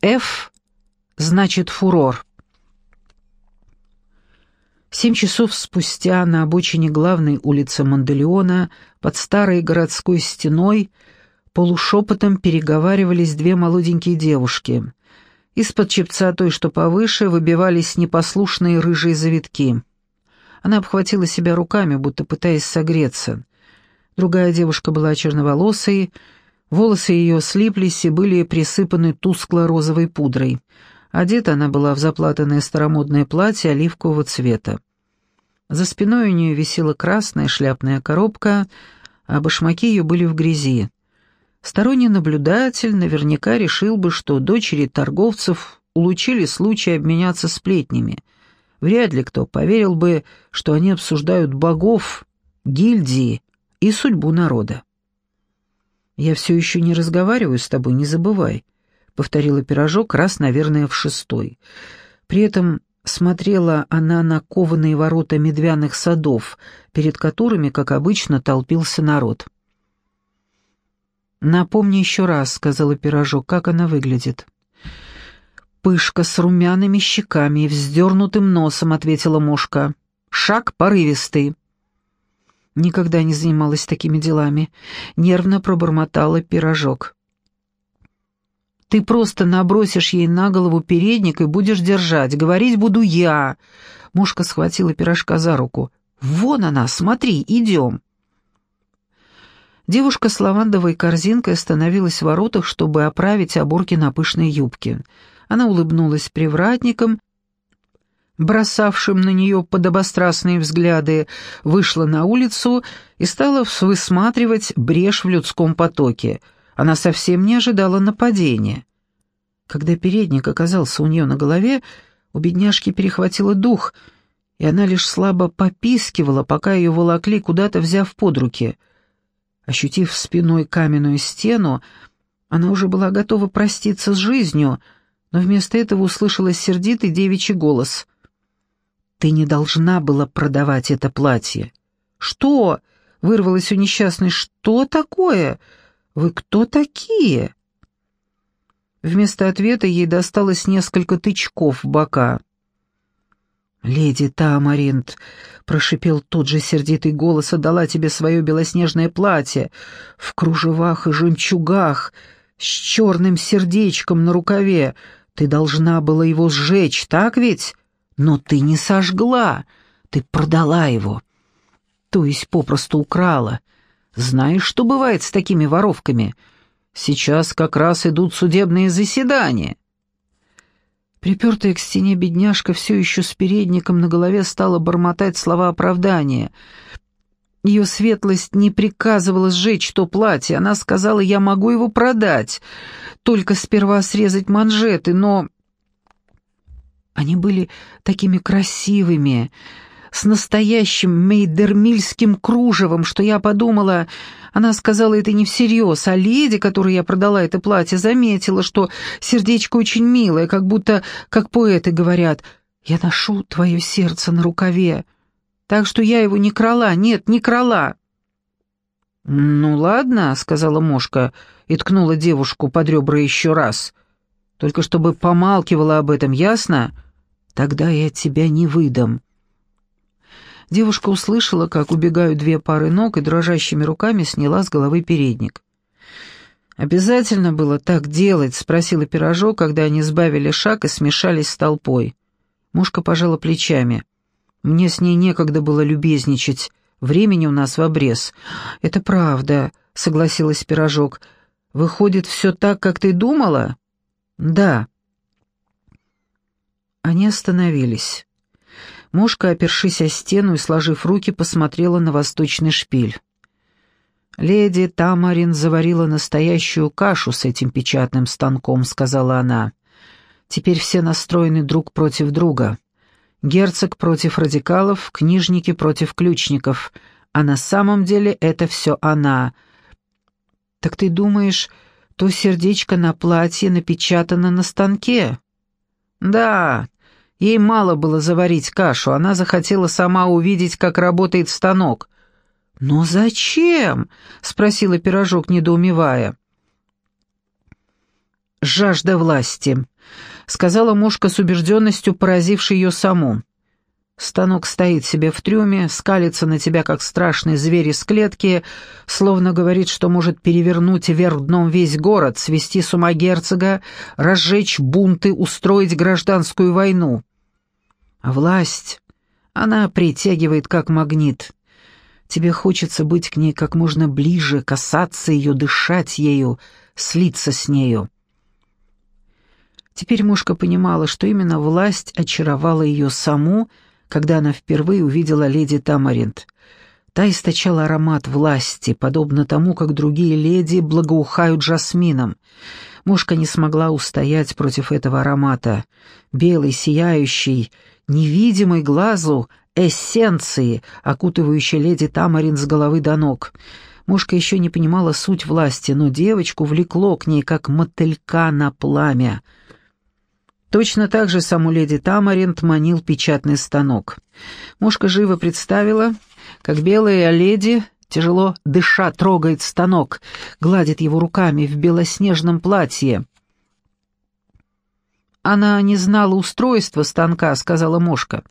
F значит фурор. Семь часов спустя на обочине главной улицы Манделеона под старой городской стеной полушепотом переговаривались две молоденькие девушки. Из-под чепца той, что повыше, выбивались непослушные рыжие завитки. Она обхватила себя руками, будто пытаясь согреться. Другая девушка была черноволосой, волосы ее слиплись и были присыпаны тускло-розовой пудрой. Одета она была в заплатанное старомодное платье оливкового цвета. За спиной у нее висела красная шляпная коробка, а башмаки ее были в грязи. Сторонний наблюдатель наверняка решил бы, что дочери торговцев улучили случай обменяться сплетнями. Вряд ли кто поверил бы, что они обсуждают богов, гильдии и судьбу народа. «Я все еще не разговариваю с тобой, не забывай», — повторила пирожок раз, наверное, в шестой. При этом смотрела она на кованые ворота медвяных садов, перед которыми, как обычно, толпился народ. «Напомни еще раз», — сказала пирожок, — «как она выглядит». «Пышка с румяными щеками и вздернутым носом», — ответила мушка. «Шаг порывистый». Никогда не занималась такими делами. Нервно пробормотала пирожок. «Ты просто набросишь ей на голову передник и будешь держать. Говорить буду я». Мушка схватила пирожка за руку. «Вон она, смотри, идем». Девушка с лавандовой корзинкой остановилась в воротах, чтобы оправить оборки на пышной юбке. Она улыбнулась привратникам, бросавшим на нее подобострастные взгляды, вышла на улицу и стала высматривать брешь в людском потоке. Она совсем не ожидала нападения. Когда передник оказался у нее на голове, у бедняжки перехватило дух, и она лишь слабо попискивала, пока ее волокли, куда-то взяв под руки — Ощутив спиной каменную стену, она уже была готова проститься с жизнью, но вместо этого услышала сердитый девичий голос. «Ты не должна была продавать это платье». «Что?» — вырвалось у несчастной. «Что такое? Вы кто такие?» Вместо ответа ей досталось несколько тычков в бока. «Леди Тамаринт», — прошипел тот же сердитый голос, — «отдала тебе свое белоснежное платье в кружевах и жемчугах, с черным сердечком на рукаве. Ты должна была его сжечь, так ведь? Но ты не сожгла, ты продала его, то есть попросту украла. Знаешь, что бывает с такими воровками? Сейчас как раз идут судебные заседания». Припертая к стене бедняжка все еще с передником на голове стала бормотать слова оправдания. Ее светлость не приказывала сжечь то платье, она сказала, я могу его продать, только сперва срезать манжеты, но... Они были такими красивыми, с настоящим мейдермильским кружевом, что я подумала, она сказала это не всерьез, а леди, которой я продала это платье, заметила, что сердечко очень милое, как будто, как поэты говорят, «Я ношу твое сердце на рукаве». Так что я его не крала, нет, не крала. «Ну ладно», — сказала Мошка и ткнула девушку под ребра еще раз. «Только чтобы помалкивала об этом, ясно? Тогда я тебя не выдам». Девушка услышала, как убегают две пары ног, и дрожащими руками сняла с головы передник. «Обязательно было так делать?» — спросила пирожок, когда они сбавили шаг и смешались с толпой. Мушка пожала плечами. «Мне с ней некогда было любезничать. Времени у нас в обрез». «Это правда», — согласилась пирожок. «Выходит, все так, как ты думала?» «Да». Они остановились. Мушка, опершись о стену и сложив руки, посмотрела на восточный шпиль. «Леди Тамарин заварила настоящую кашу с этим печатным станком», — сказала она. «Теперь все настроены друг против друга. Герцог против радикалов, книжники против ключников. А на самом деле это все она». «Так ты думаешь, то сердечко на платье напечатано на станке?» «Да, Ей мало было заварить кашу, она захотела сама увидеть, как работает станок. «Но зачем?» — спросила пирожок, недоумевая. жажда власти», — сказала мушка с убежденностью, поразившей ее саму. Станок стоит себе в трюме, скалится на тебя, как страшный зверь из клетки, словно говорит, что может перевернуть вверх дном весь город, свести с ума герцога, разжечь бунты, устроить гражданскую войну. А власть, она притягивает как магнит. Тебе хочется быть к ней как можно ближе, касаться ее, дышать ею, слиться с нею. Теперь мушка понимала, что именно власть очаровала ее саму, когда она впервые увидела леди Тамаринт. Та источала аромат власти, подобно тому, как другие леди благоухают жасмином. Мушка не смогла устоять против этого аромата. Белый, сияющий, невидимый глазу эссенции, окутывающей леди Тамарин с головы до ног. Мушка еще не понимала суть власти, но девочку влекло к ней, как мотылька на пламя — Точно так же саму леди Тамаринт манил печатный станок. Мушка живо представила, как белая леди, тяжело дыша, трогает станок, гладит его руками в белоснежном платье. «Она не знала устройства станка», — сказала Мушка.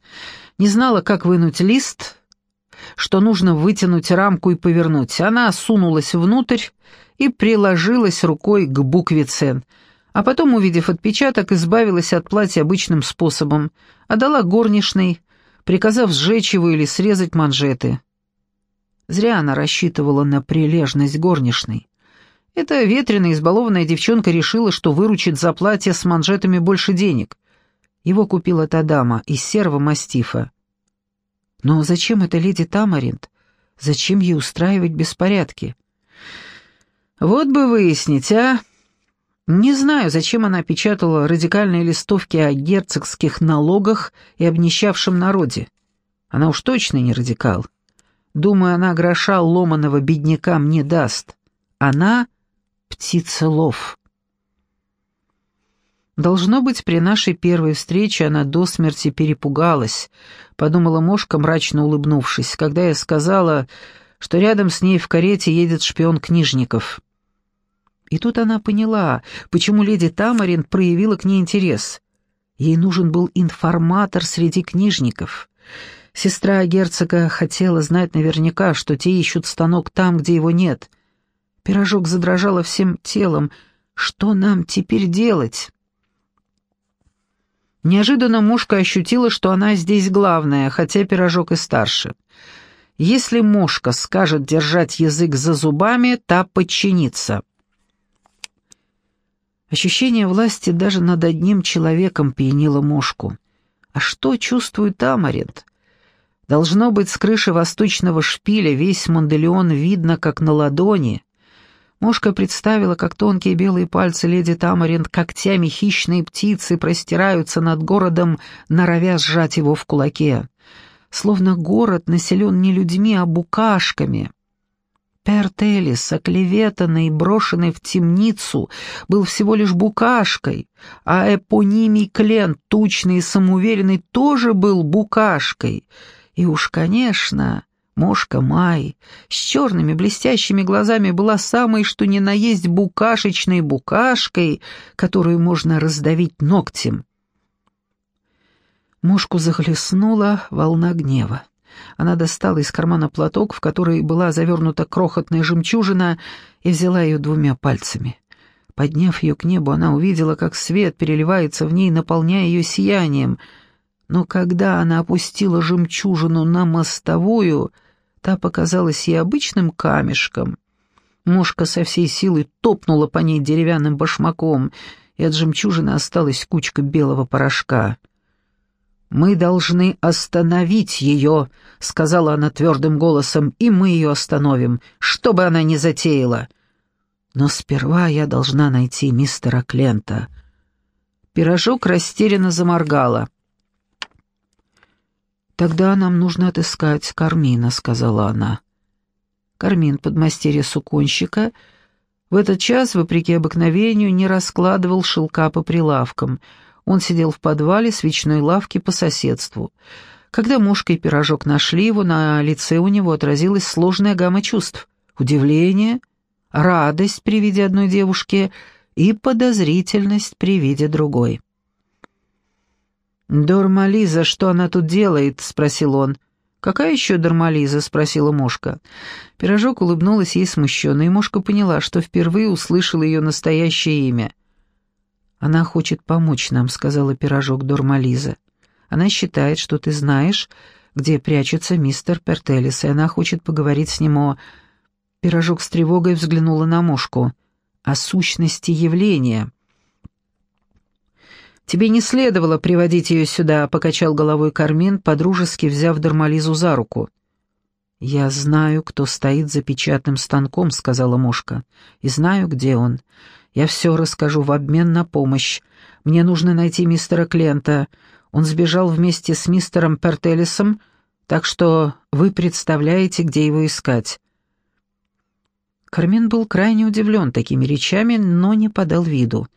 «Не знала, как вынуть лист, что нужно вытянуть рамку и повернуть. Она сунулась внутрь и приложилась рукой к букве «Ц» а потом, увидев отпечаток, избавилась от платья обычным способом, отдала горничной, приказав сжечь его или срезать манжеты. Зря она рассчитывала на прилежность горничной. Эта ветреная, избалованная девчонка решила, что выручит за платье с манжетами больше денег. Его купила та дама из серого мастифа. Но зачем это леди Тамаринт? Зачем ей устраивать беспорядки? Вот бы выяснить, а? Не знаю, зачем она печатала радикальные листовки о герцогских налогах и обнищавшем народе. Она уж точно не радикал. Думаю, она гроша ломаного беднякам не даст. Она — птицелов. Должно быть, при нашей первой встрече она до смерти перепугалась, подумала Мошка, мрачно улыбнувшись, когда я сказала, что рядом с ней в карете едет шпион Книжников. И тут она поняла, почему леди Тамарин проявила к ней интерес. Ей нужен был информатор среди книжников. Сестра герцога хотела знать наверняка, что те ищут станок там, где его нет. Пирожок задрожала всем телом. «Что нам теперь делать?» Неожиданно мушка ощутила, что она здесь главная, хотя пирожок и старше. Если мушка скажет держать язык за зубами, та подчинится. Ощущение власти даже над одним человеком пьянило мушку. А что чувствует Амаринт? Должно быть, с крыши восточного шпиля весь Монделеон видно, как на ладони. Мушка представила, как тонкие белые пальцы леди Тамаринт когтями хищной птицы простираются над городом, норовя сжать его в кулаке. Словно город населен не людьми, а букашками. Пертелис, оклеветанный и брошенный в темницу, был всего лишь букашкой, а эпонимий Клен, тучный и самоуверенный, тоже был букашкой. И уж, конечно, Мошка Май с черными блестящими глазами была самой, что ни на есть букашечной букашкой, которую можно раздавить ногтем. Мошку захлестнула волна гнева. Она достала из кармана платок, в который была завернута крохотная жемчужина, и взяла ее двумя пальцами. Подняв ее к небу, она увидела, как свет переливается в ней, наполняя ее сиянием. Но когда она опустила жемчужину на мостовую, та показалась ей обычным камешком. Мушка со всей силы топнула по ней деревянным башмаком, и от жемчужины осталась кучка белого порошка. «Мы должны остановить ее», — сказала она твердым голосом, — «и мы ее остановим, что бы она ни затеяла. Но сперва я должна найти мистера Клента». Пирожок растерянно заморгала. «Тогда нам нужно отыскать Кармина», — сказала она. Кармин, подмастерье суконщика, в этот час, вопреки обыкновению, не раскладывал шелка по прилавкам — он сидел в подвале свечной лавки по соседству. Когда мушка и пирожок нашли его, на лице у него отразилась сложная гамма чувств. Удивление, радость при виде одной девушки и подозрительность при виде другой. «Дормализа, что она тут делает?» — спросил он. «Какая еще Дормализа?» — спросила Мошка. Пирожок улыбнулась ей смущенно, и Мошка поняла, что впервые услышала ее настоящее имя. «Она хочет помочь нам», — сказала Пирожок Дормализа. «Она считает, что ты знаешь, где прячется мистер Пертелис, и она хочет поговорить с ним о...» Пирожок с тревогой взглянула на Мошку. «О сущности явления». «Тебе не следовало приводить ее сюда», — покачал головой Кармин, подружески взяв Дармализу за руку. «Я знаю, кто стоит за печатным станком», — сказала Мошка, — «и знаю, где он. Я все расскажу в обмен на помощь. Мне нужно найти мистера Клента. Он сбежал вместе с мистером Пертелисом, так что вы представляете, где его искать». Кармин был крайне удивлен такими речами, но не подал виду.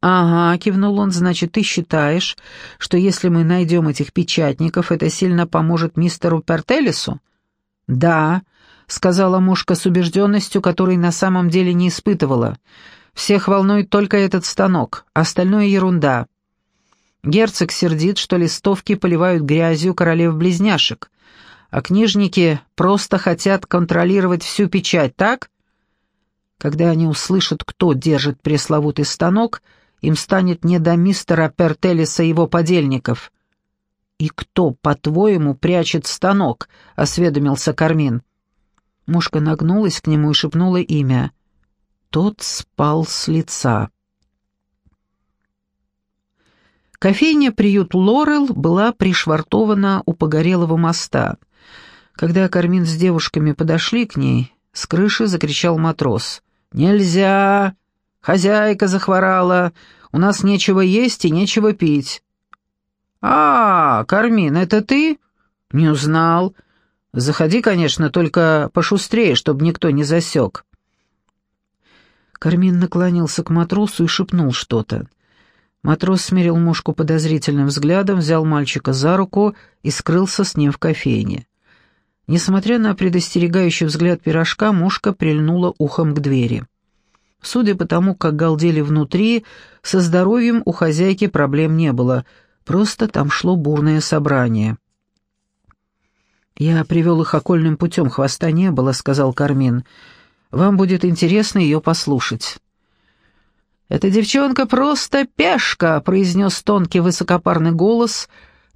«Ага», — кивнул он, — «значит, ты считаешь, что если мы найдем этих печатников, это сильно поможет мистеру Пертелису?» «Да», — сказала мушка с убежденностью, которой на самом деле не испытывала. «Всех волнует только этот станок, остальное ерунда». Герцог сердит, что листовки поливают грязью королев-близняшек, а книжники просто хотят контролировать всю печать, так? Когда они услышат, кто держит пресловутый станок — им станет не до мистера Пертелиса и его подельников». «И кто, по-твоему, прячет станок?» — осведомился Кармин. Мушка нагнулась к нему и шепнула имя. Тот спал с лица. Кофейня «Приют Лорел» была пришвартована у погорелого моста. Когда Кармин с девушками подошли к ней, с крыши закричал матрос. «Нельзя! Хозяйка захворала, у нас нечего есть и нечего пить». «А, Кармин, это ты?» «Не узнал. Заходи, конечно, только пошустрее, чтобы никто не засек». Кармин наклонился к матросу и шепнул что-то. Матрос смерил мушку подозрительным взглядом, взял мальчика за руку и скрылся с ним в кофейне. Несмотря на предостерегающий взгляд пирожка, мушка прильнула ухом к двери. Судя по тому, как галдели внутри, со здоровьем у хозяйки проблем не было, просто там шло бурное собрание. «Я привел их окольным путем, хвоста не было», — сказал Кармин. «Вам будет интересно ее послушать». «Эта девчонка просто пешка», — произнес тонкий высокопарный голос,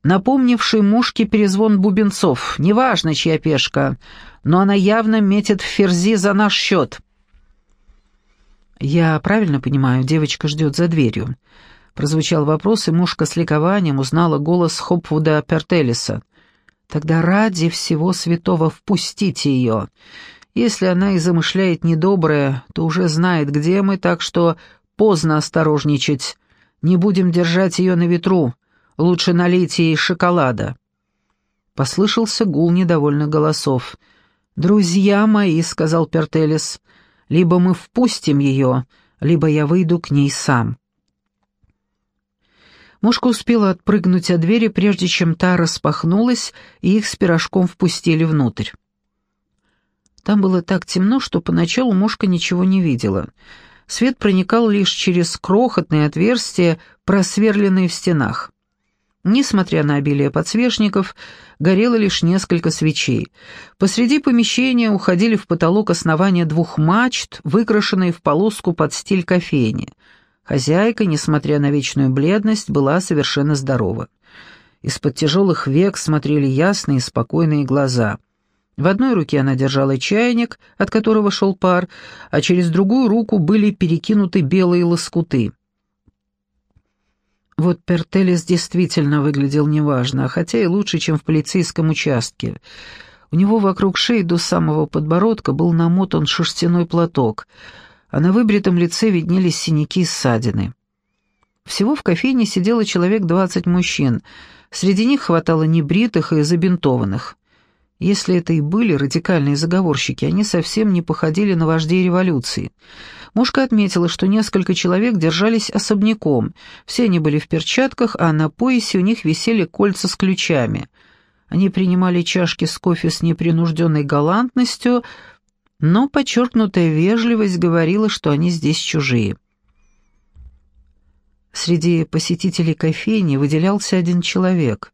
напомнивший мушке перезвон бубенцов. «Неважно, чья пешка, но она явно метит в ферзи за наш счет». «Я правильно понимаю, девочка ждет за дверью?» Прозвучал вопрос, и мушка с ликованием узнала голос Хопвуда Пертелиса. «Тогда ради всего святого впустите ее. Если она и замышляет недоброе, то уже знает, где мы, так что поздно осторожничать. Не будем держать ее на ветру. Лучше налейте ей шоколада». Послышался гул недовольных голосов. «Друзья мои», — сказал Пертелис, — либо мы впустим ее, либо я выйду к ней сам». Мушка успела отпрыгнуть от двери, прежде чем та распахнулась, и их с пирожком впустили внутрь. Там было так темно, что поначалу Мушка ничего не видела. Свет проникал лишь через крохотные отверстия, просверленные в стенах. Несмотря на обилие подсвечников, горело лишь несколько свечей. Посреди помещения уходили в потолок основания двух мачт, выкрашенные в полоску под стиль кофейни. Хозяйка, несмотря на вечную бледность, была совершенно здорова. Из-под тяжелых век смотрели ясные и спокойные глаза. В одной руке она держала чайник, от которого шел пар, а через другую руку были перекинуты белые лоскуты. Вот Пертелес действительно выглядел неважно, хотя и лучше, чем в полицейском участке. У него вокруг шеи до самого подбородка был намотан шерстяной платок, а на выбритом лице виднелись синяки и ссадины. Всего в кофейне сидело человек двадцать мужчин, среди них хватало небритых и забинтованных. Если это и были радикальные заговорщики, они совсем не походили на вождей революции. Мушка отметила, что несколько человек держались особняком. Все они были в перчатках, а на поясе у них висели кольца с ключами. Они принимали чашки с кофе с непринужденной галантностью, но подчеркнутая вежливость говорила, что они здесь чужие. Среди посетителей кофейни выделялся один человек.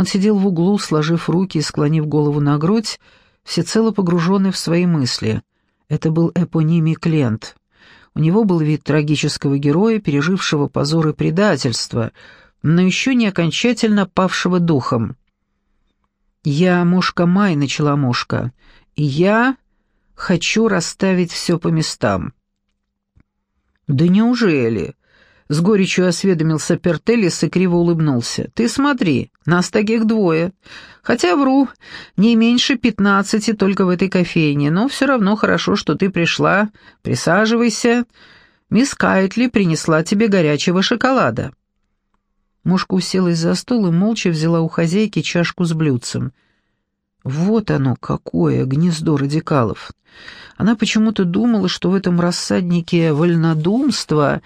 Он сидел в углу, сложив руки и склонив голову на грудь, всецело погруженный в свои мысли. Это был эпонимий Клент. У него был вид трагического героя, пережившего позор и предательство, но еще не окончательно павшего духом. «Я Мошка Май», — начала «и я хочу расставить все по местам». «Да неужели?» — с горечью осведомился Пертелис и криво улыбнулся. «Ты смотри, нас таких двое. Хотя вру, не меньше пятнадцати только в этой кофейне, но все равно хорошо, что ты пришла. Присаживайся. Мисс Кайтли принесла тебе горячего шоколада». Мушка уселась за стол и молча взяла у хозяйки чашку с блюдцем. Вот оно какое гнездо радикалов. Она почему-то думала, что в этом рассаднике вольнодумства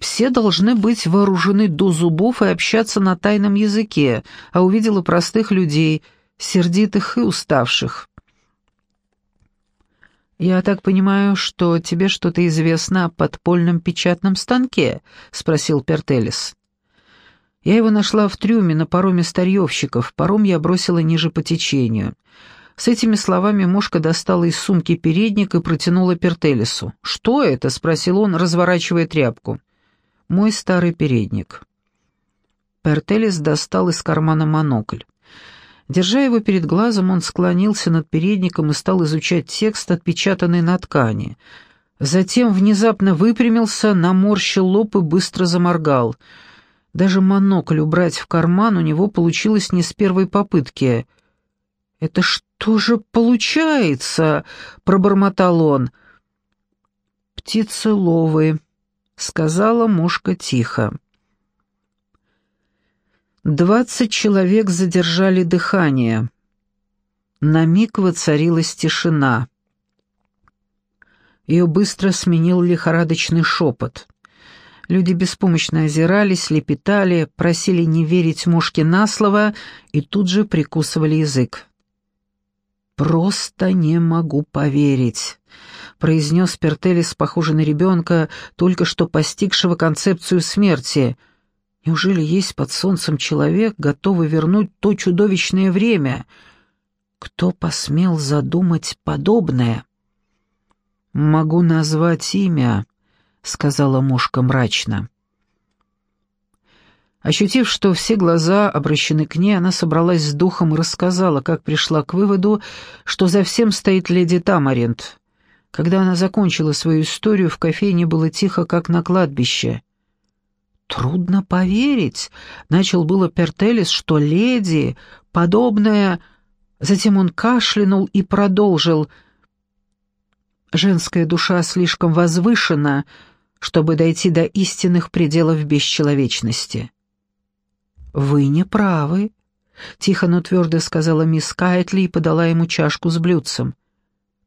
все должны быть вооружены до зубов и общаться на тайном языке, а увидела простых людей, сердитых и уставших. «Я так понимаю, что тебе что-то известно о подпольном печатном станке?» — спросил Пертелис. Я его нашла в трюме на пароме старьевщиков, паром я бросила ниже по течению. С этими словами мушка достала из сумки передник и протянула Пертелесу. «Что это?» — спросил он, разворачивая тряпку. «Мой старый передник». Пертелес достал из кармана монокль. Держа его перед глазом, он склонился над передником и стал изучать текст, отпечатанный на ткани. Затем внезапно выпрямился, наморщил лоб и быстро заморгал — даже монокль убрать в карман у него получилось не с первой попытки. «Это что же получается?» — пробормотал он. «Птицеловы», — сказала мушка тихо. Двадцать человек задержали дыхание. На миг воцарилась тишина. Ее быстро сменил лихорадочный шепот — Люди беспомощно озирались, лепетали, просили не верить мушке на слово и тут же прикусывали язык. «Просто не могу поверить», — произнес Пертелис, похожий на ребенка, только что постигшего концепцию смерти. «Неужели есть под солнцем человек, готовый вернуть то чудовищное время? Кто посмел задумать подобное?» «Могу назвать имя», — сказала мушка мрачно. Ощутив, что все глаза обращены к ней, она собралась с духом и рассказала, как пришла к выводу, что за всем стоит леди Тамаринт. Когда она закончила свою историю, в кофейне было тихо, как на кладбище. «Трудно поверить», — начал было Пертелис, — «что леди, подобная...» Затем он кашлянул и продолжил. «Женская душа слишком возвышена, чтобы дойти до истинных пределов бесчеловечности. «Вы не правы», — тихо, но твердо сказала мисс Кайтли и подала ему чашку с блюдцем.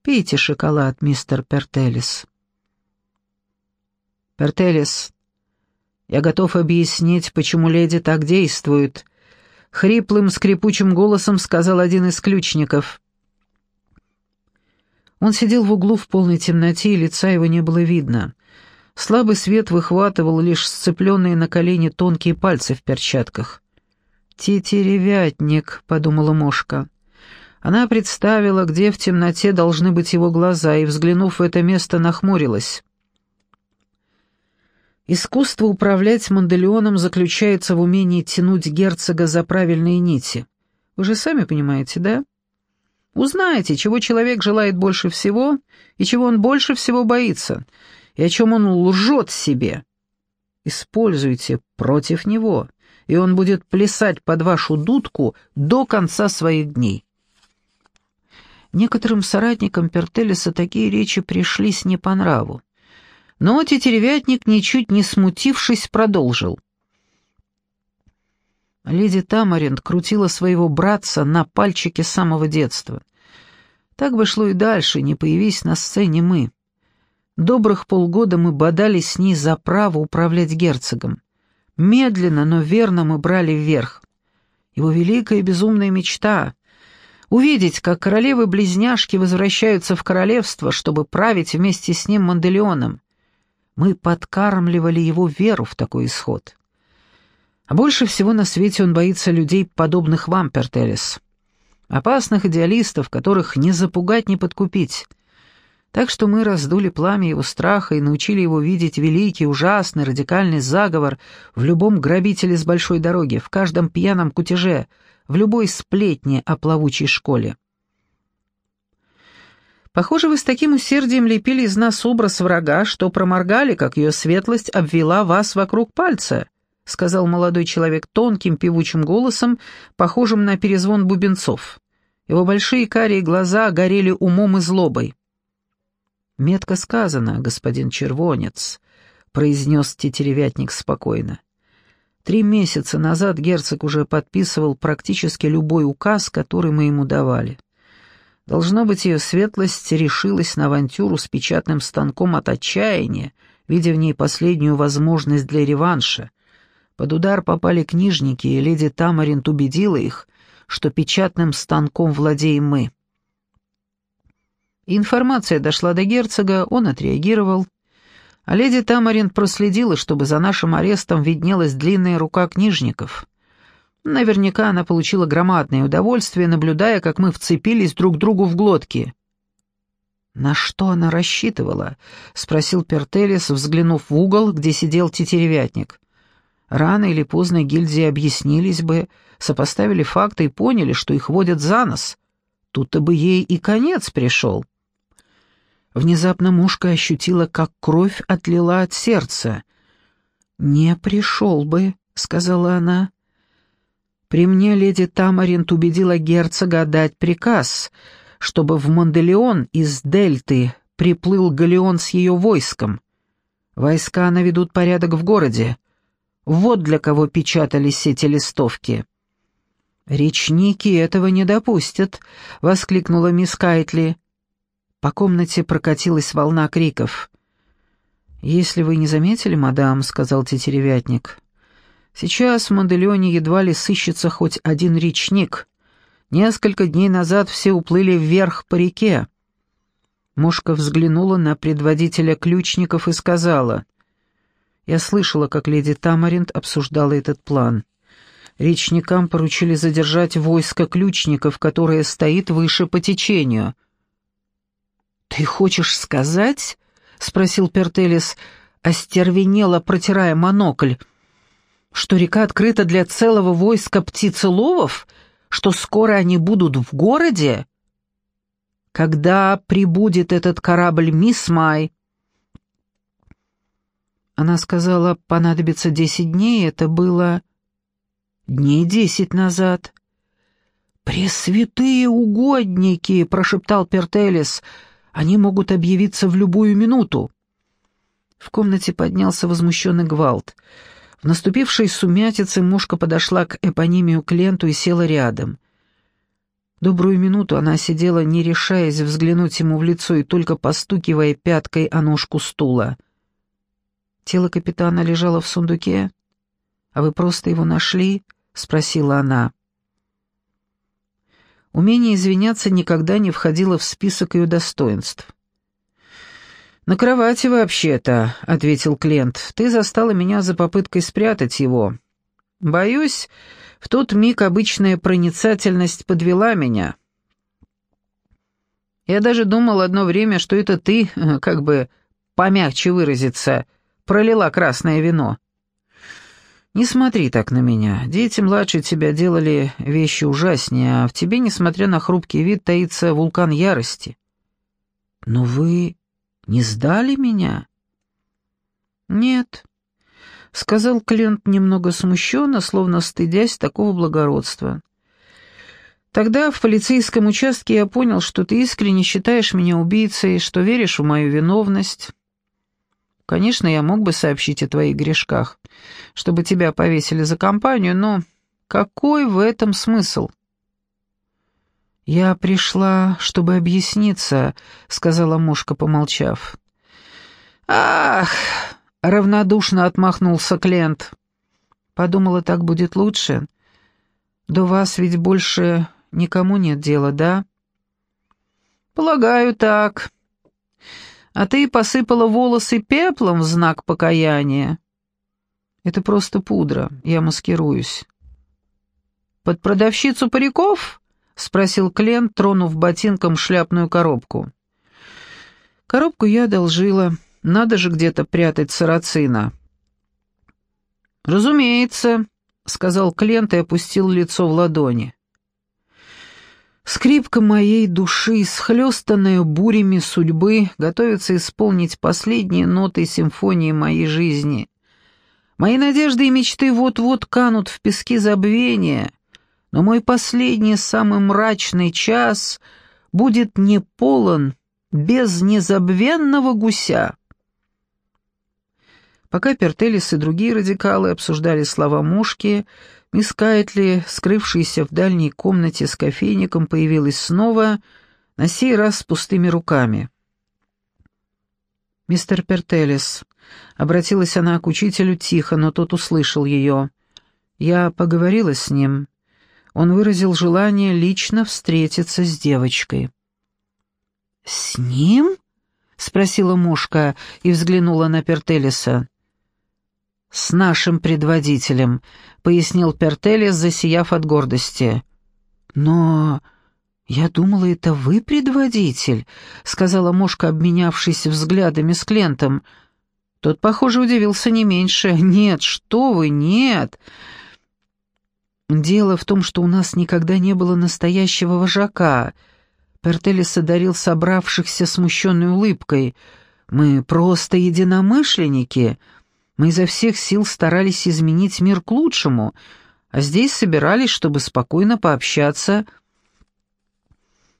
«Пейте шоколад, мистер Пертелис». «Пертелис, я готов объяснить, почему леди так действует», — хриплым, скрипучим голосом сказал один из ключников. Он сидел в углу в полной темноте, и лица его не было видно. Слабый свет выхватывал лишь сцепленные на колени тонкие пальцы в перчатках. «Тетеревятник», — подумала Мошка. Она представила, где в темноте должны быть его глаза, и, взглянув в это место, нахмурилась. Искусство управлять Манделеоном заключается в умении тянуть герцога за правильные нити. Вы же сами понимаете, да? Узнаете, чего человек желает больше всего и чего он больше всего боится — и о чем он лжет себе. Используйте против него, и он будет плясать под вашу дудку до конца своих дней. Некоторым соратникам Пертелеса такие речи пришлись не по нраву. Но тетеревятник, ничуть не смутившись, продолжил. Леди Тамаринт крутила своего братца на пальчике с самого детства. Так бы шло и дальше, не появись на сцене мы. Добрых полгода мы бодались с ней за право управлять герцогом. Медленно, но верно мы брали вверх. Его великая безумная мечта — увидеть, как королевы-близняшки возвращаются в королевство, чтобы править вместе с ним Манделеоном. Мы подкармливали его веру в такой исход. А больше всего на свете он боится людей, подобных вам, Пертелес. Опасных идеалистов, которых не запугать, не подкупить. Так что мы раздули пламя его страха и научили его видеть великий, ужасный, радикальный заговор в любом грабителе с большой дороги, в каждом пьяном кутеже, в любой сплетне о плавучей школе. Похоже, вы с таким усердием лепили из нас образ врага, что проморгали, как ее светлость обвела вас вокруг пальца, сказал молодой человек тонким певучим голосом, похожим на перезвон бубенцов. Его большие карие глаза горели умом и злобой. «Метко сказано, господин Червонец», — произнес тетеревятник спокойно. «Три месяца назад герцог уже подписывал практически любой указ, который мы ему давали. Должно быть, ее светлость решилась на авантюру с печатным станком от отчаяния, видя в ней последнюю возможность для реванша. Под удар попали книжники, и леди Тамаринт убедила их, что печатным станком владеем мы. Информация дошла до герцога, он отреагировал. А леди Тамаринт проследила, чтобы за нашим арестом виднелась длинная рука книжников. Наверняка она получила громадное удовольствие, наблюдая, как мы вцепились друг другу в глотки. «На что она рассчитывала?» — спросил Пертелес, взглянув в угол, где сидел тетеревятник. «Рано или поздно гильдии объяснились бы, сопоставили факты и поняли, что их водят за нос. Тут-то бы ей и конец пришел». Внезапно мушка ощутила, как кровь отлила от сердца. «Не пришел бы», — сказала она. При мне леди Тамаринт убедила герцога дать приказ, чтобы в Монделеон из Дельты приплыл галеон с ее войском. Войска наведут порядок в городе. Вот для кого печатались эти листовки. «Речники этого не допустят», — воскликнула мисс Кайтли. По комнате прокатилась волна криков. «Если вы не заметили, мадам», — сказал тетеревятник, Сейчас в Манделеоне едва ли сыщется хоть один речник. Несколько дней назад все уплыли вверх по реке. Мушка взглянула на предводителя ключников и сказала, «Я слышала, как леди Тамаринт обсуждала этот план. Речникам поручили задержать войско ключников, которое стоит выше по течению». «Ты хочешь сказать?» — спросил Пертелис, остервенело протирая монокль — что река открыта для целого войска птицеловов, что скоро они будут в городе? Когда прибудет этот корабль «Мисс Май»?» Она сказала, понадобится десять дней, это было дней десять назад. «Пресвятые угодники!» — прошептал Пертелис. «Они могут объявиться в любую минуту». В комнате поднялся возмущенный гвалт — в наступившей сумятице мушка подошла к эпонимию Кленту и села рядом. Добрую минуту она сидела, не решаясь взглянуть ему в лицо и только постукивая пяткой о ножку стула. «Тело капитана лежало в сундуке? А вы просто его нашли?» — спросила она. Умение извиняться никогда не входило в список ее достоинств. «На кровати вообще-то», — ответил Клент. «Ты застала меня за попыткой спрятать его. Боюсь, в тот миг обычная проницательность подвела меня. Я даже думал одно время, что это ты, как бы помягче выразиться, пролила красное вино. Не смотри так на меня. Дети младше тебя делали вещи ужаснее, а в тебе, несмотря на хрупкий вид, таится вулкан ярости. Но вы не сдали меня?» «Нет», — сказал Клент немного смущенно, словно стыдясь такого благородства. «Тогда в полицейском участке я понял, что ты искренне считаешь меня убийцей, что веришь в мою виновность. Конечно, я мог бы сообщить о твоих грешках, чтобы тебя повесили за компанию, но какой в этом смысл?» «Я пришла, чтобы объясниться», — сказала мушка, помолчав. «Ах!» — равнодушно отмахнулся Клент. «Подумала, так будет лучше. До вас ведь больше никому нет дела, да?» «Полагаю, так. А ты посыпала волосы пеплом в знак покаяния. Это просто пудра, я маскируюсь. «Под продавщицу париков?» — спросил Клен, тронув ботинком шляпную коробку. «Коробку я одолжила. Надо же где-то прятать сарацина». «Разумеется», — сказал Клент и опустил лицо в ладони. Скрипка моей души, схлестанная бурями судьбы, готовится исполнить последние ноты симфонии моей жизни. Мои надежды и мечты вот-вот канут в пески забвения, но мой последний, самый мрачный час будет не полон без незабвенного гуся. Пока Пертелис и другие радикалы обсуждали слова мушки, мисс Кайтли, скрывшаяся в дальней комнате с кофейником, появилась снова, на сей раз с пустыми руками. «Мистер Пертелис», — обратилась она к учителю тихо, но тот услышал ее. «Я поговорила с ним. Он выразил желание лично встретиться с девочкой». «С ним?» — спросила мушка и взглянула на Пертелиса с нашим предводителем», — пояснил Пертелес, засияв от гордости. «Но я думала, это вы предводитель», — сказала Мошка, обменявшись взглядами с Клентом. Тот, похоже, удивился не меньше. «Нет, что вы, нет!» «Дело в том, что у нас никогда не было настоящего вожака». Пертелес одарил собравшихся смущенной улыбкой. «Мы просто единомышленники», мы изо всех сил старались изменить мир к лучшему, а здесь собирались, чтобы спокойно пообщаться.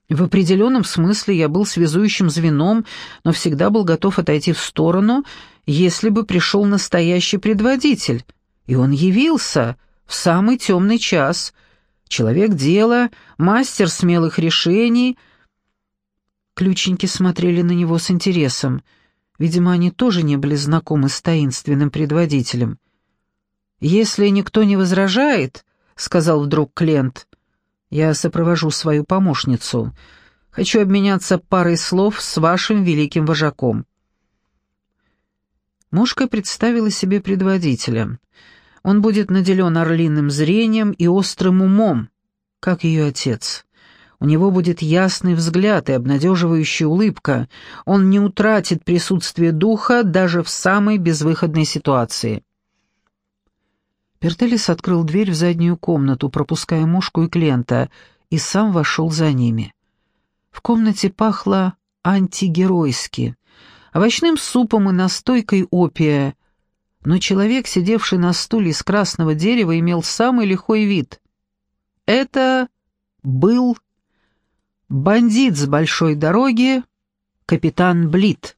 В определенном смысле я был связующим звеном, но всегда был готов отойти в сторону, если бы пришел настоящий предводитель. И он явился в самый темный час. Человек дела, мастер смелых решений. Ключеньки смотрели на него с интересом — Видимо, они тоже не были знакомы с таинственным предводителем. «Если никто не возражает», — сказал вдруг Клент, — «я сопровожу свою помощницу. Хочу обменяться парой слов с вашим великим вожаком». Мушка представила себе предводителя. Он будет наделен орлиным зрением и острым умом, как ее отец. У него будет ясный взгляд и обнадеживающая улыбка. Он не утратит присутствие духа даже в самой безвыходной ситуации. Пертелис открыл дверь в заднюю комнату, пропуская мушку и клиента, и сам вошел за ними. В комнате пахло антигеройски, овощным супом и настойкой опия, но человек, сидевший на стуле из красного дерева, имел самый лихой вид. Это был Бандит с большой дороги, капитан Блит.